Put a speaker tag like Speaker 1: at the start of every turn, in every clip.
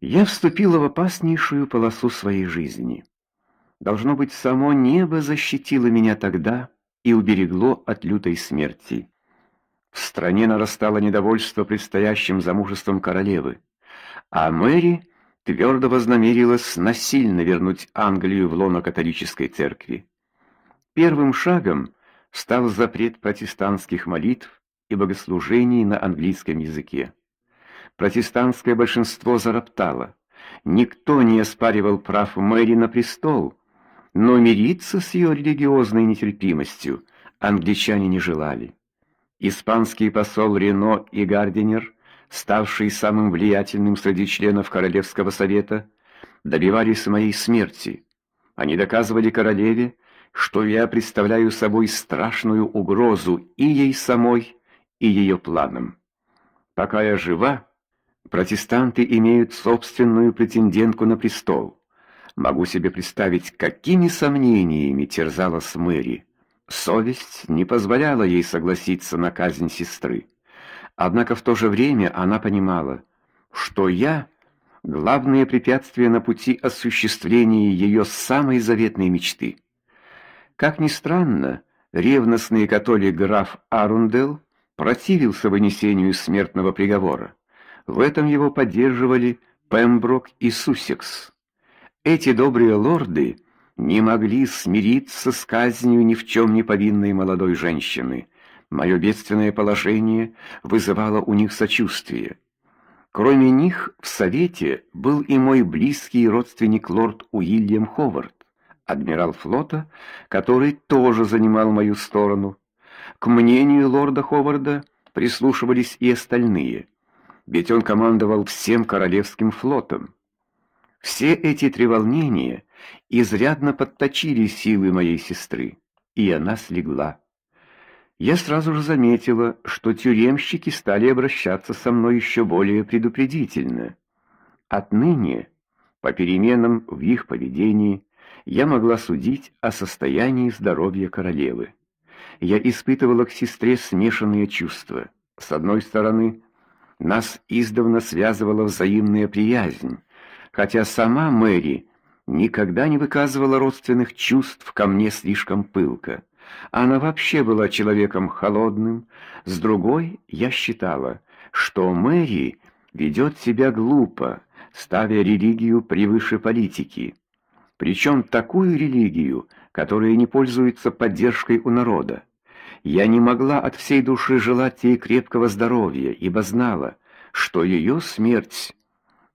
Speaker 1: Я вступила в опаснейшую полосу своей жизни. Должно быть, само небо защитило меня тогда и уберегло от лютой смерти. В стране нарастало недовольство предстоящим замужеством королевы, а Мэри твердо вознамерилась насильно вернуть Англию в лоно католической церкви. Первым шагом стал запрет протестантских молитв и богослужений на английском языке. Протестантское большинство зароптало. Никто не оспаривал прав Мэри на престол, но мириться с ее религиозной нетерпимостью англичане не желали. Испанский посол Рено и Гардинер, ставший самым влиятельным среди членов Королевского совета, добивались моей смерти. Они доказывали королеве, что я представляю собой страшную угрозу и ей самой, и ее планам. Пока я жива, протестанты имеют собственную претендентку на престол. Могу себе представить, какими сомнениями терзалась Мэри. Совесть не позволяла ей согласиться на казнь сестры. Однако в то же время она понимала, что я главное препятствие на пути осуществления ее самой заветной мечты. Как ни странно, ревностный католик граф Арундел противился вынесению смертного приговора. В этом его поддерживали Пемброк и Суссекс. Эти добрые лорды не могли смириться с казнью ни в чем не повинной молодой женщины. Мое бедственное положение вызывало у них сочувствие. Кроме них в совете был и мой близкий родственник лорд Уильям Ховард адмирал флота, который тоже занимал мою сторону. К мнению лорда Ховарда прислушивались и остальные, ведь он командовал всем королевским флотом. Все эти треволнения изрядно подточили силы моей сестры, и она слегла. Я сразу же заметила, что тюремщики стали обращаться со мной еще более предупредительно. Отныне, по переменам в их поведении, я могла судить о состоянии здоровья королевы. Я испытывала к сестре смешанные чувства. С одной стороны, нас издавна связывала взаимная приязнь, хотя сама Мэри никогда не выказывала родственных чувств ко мне слишком пылко. Она вообще была человеком холодным. С другой, я считала, что Мэри ведет себя глупо, ставя религию превыше политики причем такую религию, которая не пользуется поддержкой у народа. Я не могла от всей души желать ей крепкого здоровья, ибо знала, что ее смерть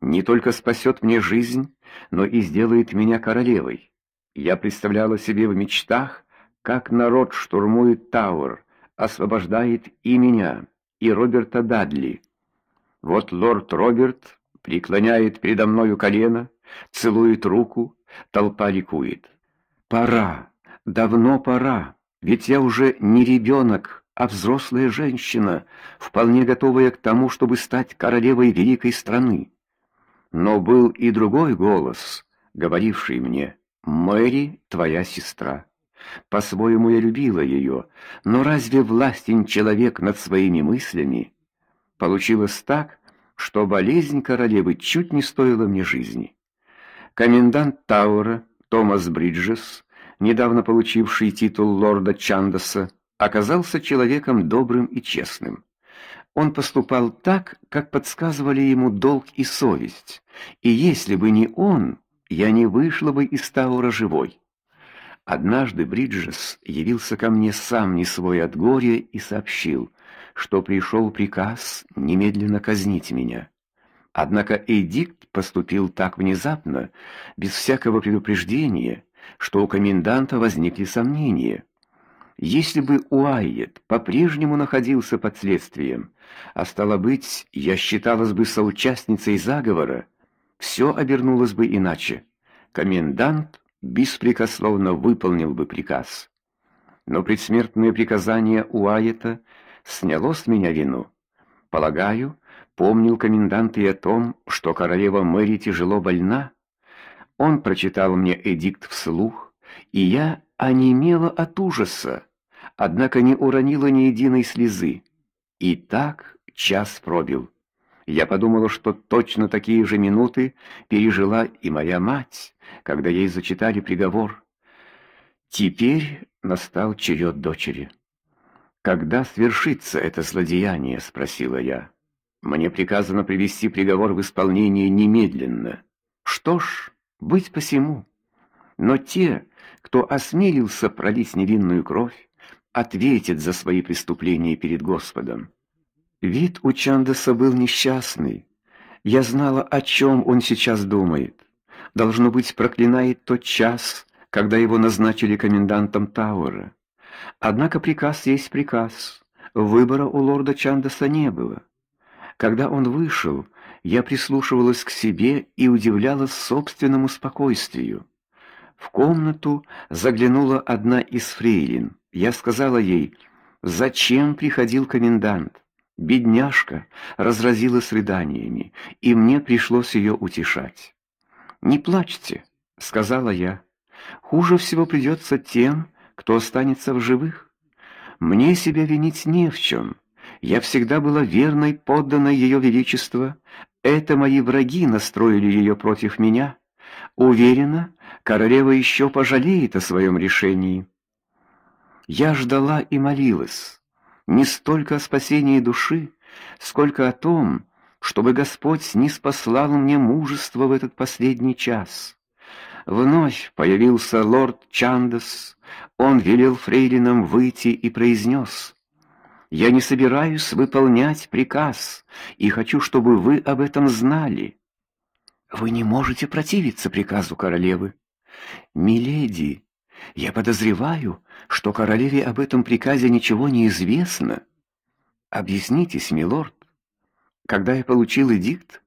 Speaker 1: не только спасет мне жизнь, но и сделает меня королевой. Я представляла себе в мечтах, как народ штурмует Тауэр, освобождает и меня, и Роберта Дадли. Вот лорд Роберт преклоняет передо мною колено, целует руку, Толпа ликует. Пора, давно пора, ведь я уже не ребенок, а взрослая женщина, вполне готовая к тому, чтобы стать королевой великой страны. Но был и другой голос, говоривший мне: "Мэри, твоя сестра". По-своему я любила ее, но разве властен человек над своими мыслями? Получилось так, что болезнь королевы чуть не стоила мне жизни. Комендант Тауэра Томас Бриджес, недавно получивший титул лорда Чандаса, оказался человеком добрым и честным. Он поступал так, как подсказывали ему долг и совесть. И если бы не он, я не вышла бы из Таура живой. Однажды Бриджес явился ко мне сам не свой от горя и сообщил, что пришел приказ немедленно казнить меня. Однако эдикт поступил так внезапно, без всякого предупреждения, что у коменданта возникли сомнения. Если бы Уайет по-прежнему находился под следствием, а стало быть, я считалась бы соучастницей заговора, все обернулось бы иначе. Комендант беспрекословно выполнил бы приказ. Но предсмертное приказание Уайета сняло с меня вину. Полагаю, Помнил комендант и о том, что королева Мэри тяжело больна. Он прочитал мне эдикт вслух, и я онемела от ужаса, однако не уронила ни единой слезы. И так час пробил. Я подумала, что точно такие же минуты пережила и моя мать, когда ей зачитали приговор. Теперь настал черед дочери. Когда свершится это злодеяние, спросила я. Мне приказано привести приговор в исполнение немедленно. Что ж, быть посему. Но те, кто осмелился пролить невинную кровь, ответят за свои преступления перед Господом. Вид у Чандаса был несчастный. Я знала, о чем он сейчас думает. Должно быть, проклинает тот час, когда его назначили комендантом Тауэра. Однако приказ есть приказ. Выбора у лорда Чандаса не было. Когда он вышел, я прислушивалась к себе и удивлялась собственному спокойствию. В комнату заглянула одна из фрейлин. Я сказала ей: "Зачем приходил комендант?" Бедняжка разразилась рыданиями, и мне пришлось ее утешать. "Не плачьте", сказала я. "Хуже всего придется тем, кто останется в живых. Мне себя винить не в чем. Я всегда была верной подданной ее величества. Это мои враги настроили ее против меня. Уверена, королева еще пожалеет о своем решении". Я ждала и молилась не столько о спасении души, сколько о том, чтобы Господь ниспослал мне мужество в этот последний час. Вновь появился лорд Чандас. Он велел фрейлинам выйти и произнес: "Я не собираюсь выполнять приказ, и хочу, чтобы вы об этом знали. Вы не можете противиться приказу королевы. Миледи, я подозреваю, что королеве об этом приказе ничего не известно. Объяснитесь, милорд. Когда я получил эдикт,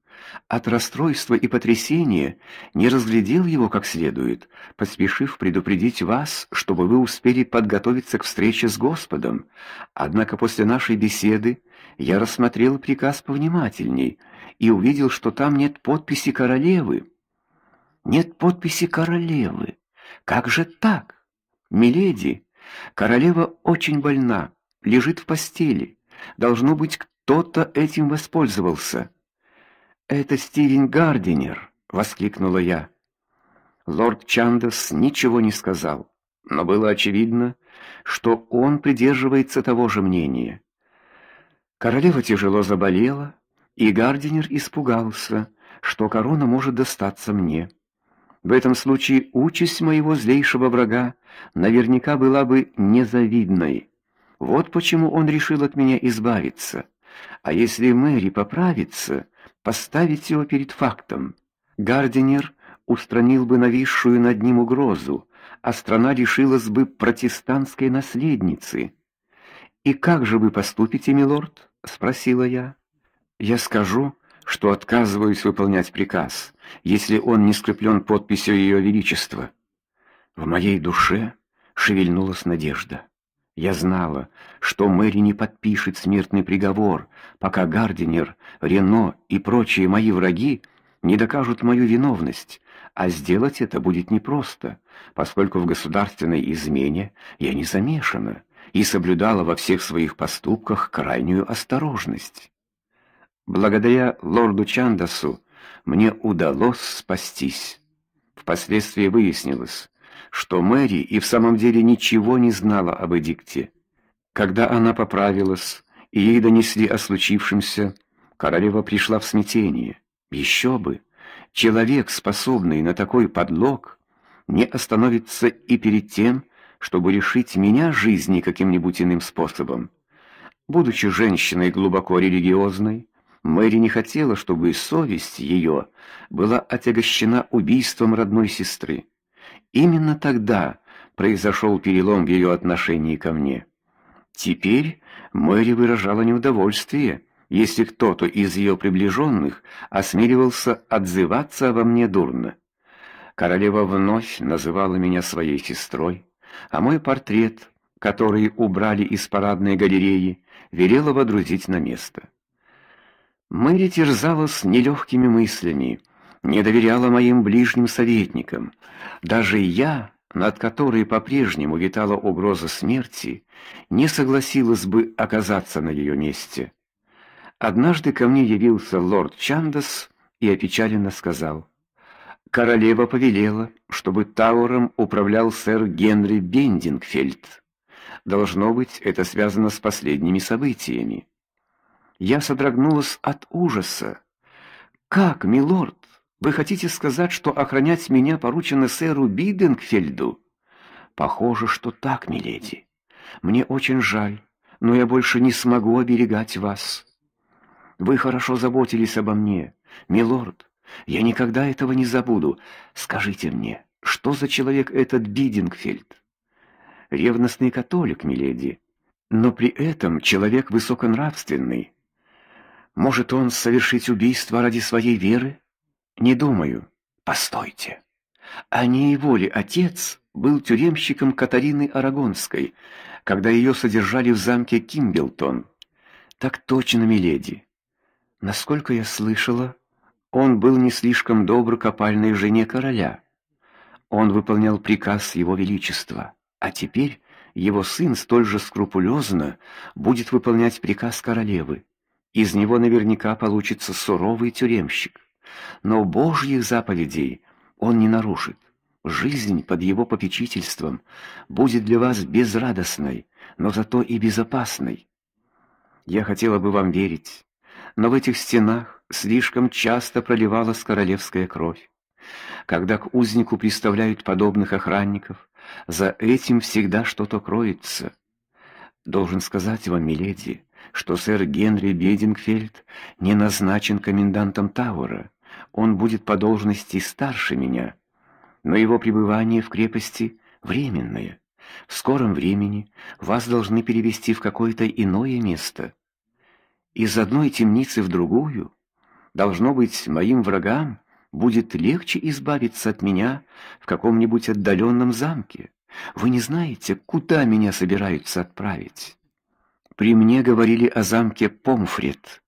Speaker 1: от расстройства и потрясения не разглядел его как следует, поспешив предупредить вас, чтобы вы успели подготовиться к встрече с Господом. Однако после нашей беседы я рассмотрел приказ повнимательней и увидел, что там нет подписи королевы. Нет подписи королевы. Как же так? Миледи, королева очень больна, лежит в постели. Должно быть, кто-то этим воспользовался. Это Стивен Гардинер, воскликнула я. Лорд Чандас ничего не сказал, но было очевидно, что он придерживается того же мнения. Королева тяжело заболела, и Гардинер испугался, что корона может достаться мне. В этом случае участь моего злейшего врага наверняка была бы незавидной. Вот почему он решил от меня избавиться. А если Мэри поправится, поставить его перед фактом. Гардинер устранил бы нависшую над ним угрозу, а страна лишилась бы протестантской наследницы. И как же вы поступите, милорд? спросила я. Я скажу, что отказываюсь выполнять приказ, если он не скреплен подписью ее величества. В моей душе шевельнулась надежда. Я знала, что Мэри не подпишет смертный приговор, пока Гардинер, Рено и прочие мои враги не докажут мою виновность, а сделать это будет непросто, поскольку в государственной измене я не замешана и соблюдала во всех своих поступках крайнюю осторожность. Благодаря лорду Чандасу мне удалось спастись. Впоследствии выяснилось, что Мэри и в самом деле ничего не знала об эдикте. Когда она поправилась и ей донесли о случившемся, королева пришла в смятение. Еще бы, человек, способный на такой подлог, не остановится и перед тем, чтобы решить меня жизни каким-нибудь иным способом. Будучи женщиной глубоко религиозной, Мэри не хотела, чтобы совесть ее была отягощена убийством родной сестры. Именно тогда произошел перелом в ее отношении ко мне. Теперь Мэри выражала неудовольствие, если кто-то из ее приближенных осмеливался отзываться обо мне дурно. Королева вновь называла меня своей сестрой, а мой портрет, который убрали из парадной галереи, велела водрузить на место. Мэри терзалась нелегкими мыслями, не доверяла моим ближним советникам. Даже я, над которой по-прежнему витала угроза смерти, не согласилась бы оказаться на ее месте. Однажды ко мне явился лорд Чандас и опечаленно сказал: "Королева повелела, чтобы Тауром управлял сэр Генри Бендингфельд. Должно быть, это связано с последними событиями". Я содрогнулась от ужаса. "Как, милорд, вы хотите сказать, что охранять меня поручено сэру Бидингфельду?" "Похоже, что так, миледи. Мне очень жаль, но я больше не смогу оберегать вас". Вы хорошо заботились обо мне, милорд. Я никогда этого не забуду. Скажите мне, что за человек этот Бидингфельд? Ревностный католик, миледи, но при этом человек высоконравственный. Может он совершить убийство ради своей веры? Не думаю. Постойте. А не его ли отец был тюремщиком Катарины Арагонской, когда ее содержали в замке Кимблтон? Так точно, миледи. Насколько я слышала, он был не слишком добр к опальной жене короля. Он выполнял приказ его величества, а теперь его сын столь же скрупулезно будет выполнять приказ королевы. Из него наверняка получится суровый тюремщик. Но божьих заповедей он не нарушит. Жизнь под его попечительством будет для вас безрадостной, но зато и безопасной. Я хотела бы вам верить, но в этих стенах слишком часто проливалась королевская кровь. Когда к узнику представляют подобных охранников, за этим всегда что-то кроется. Должен сказать вам, миледи, что сэр Генри Бедингфельд не назначен комендантом Тауэра. Он будет по должности старше меня, но его пребывание в крепости временное. В скором времени вас должны перевести в какое-то иное место из одной темницы в другую, должно быть, моим врагам будет легче избавиться от меня в каком-нибудь отдаленном замке. Вы не знаете, куда меня собираются отправить. При мне говорили о замке Помфред.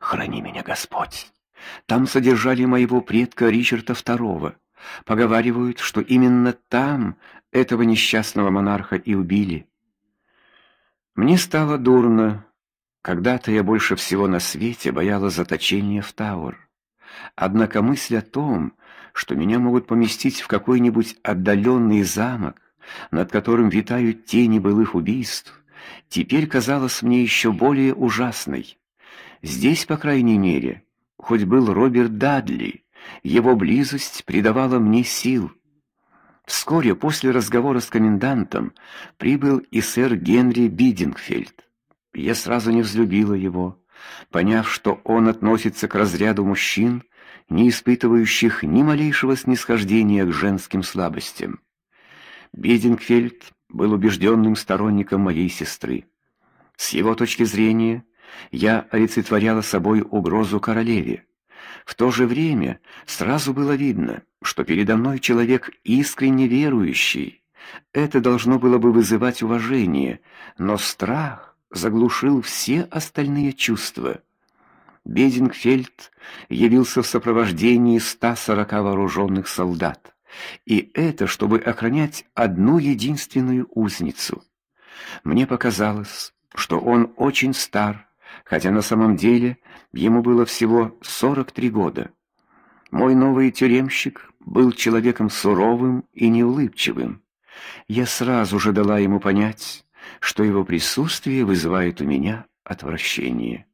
Speaker 1: Храни меня, Господь. Там содержали моего предка Ричарда II. Поговаривают, что именно там этого несчастного монарха и убили. Мне стало дурно, когда-то я больше всего на свете боялась заточения в Тауэр. Однако мысль о том, что меня могут поместить в какой-нибудь отдаленный замок, над которым витают тени былых убийств, теперь казалась мне еще более ужасной. Здесь, по крайней мере, хоть был Роберт Дадли, его близость придавала мне сил. Вскоре после разговора с комендантом прибыл и сэр Генри Бидингфельд. Я сразу не взлюбила его, поняв, что он относится к разряду мужчин, не испытывающих ни малейшего снисхождения к женским слабостям. Бедингфельд был убежденным сторонником моей сестры. С его точки зрения, я олицетворяла собой угрозу королеве. В то же время сразу было видно, что передо мной человек искренне верующий. Это должно было бы вызывать уважение, но страх заглушил все остальные чувства. Бедингфельд явился в сопровождении 140 вооруженных солдат, и это чтобы охранять одну единственную узницу. Мне показалось, что он очень стар, хотя на самом деле ему было всего 43 года. Мой новый тюремщик был человеком суровым и неулыбчивым. Я сразу же дала ему понять, что его присутствие вызывает у меня отвращение.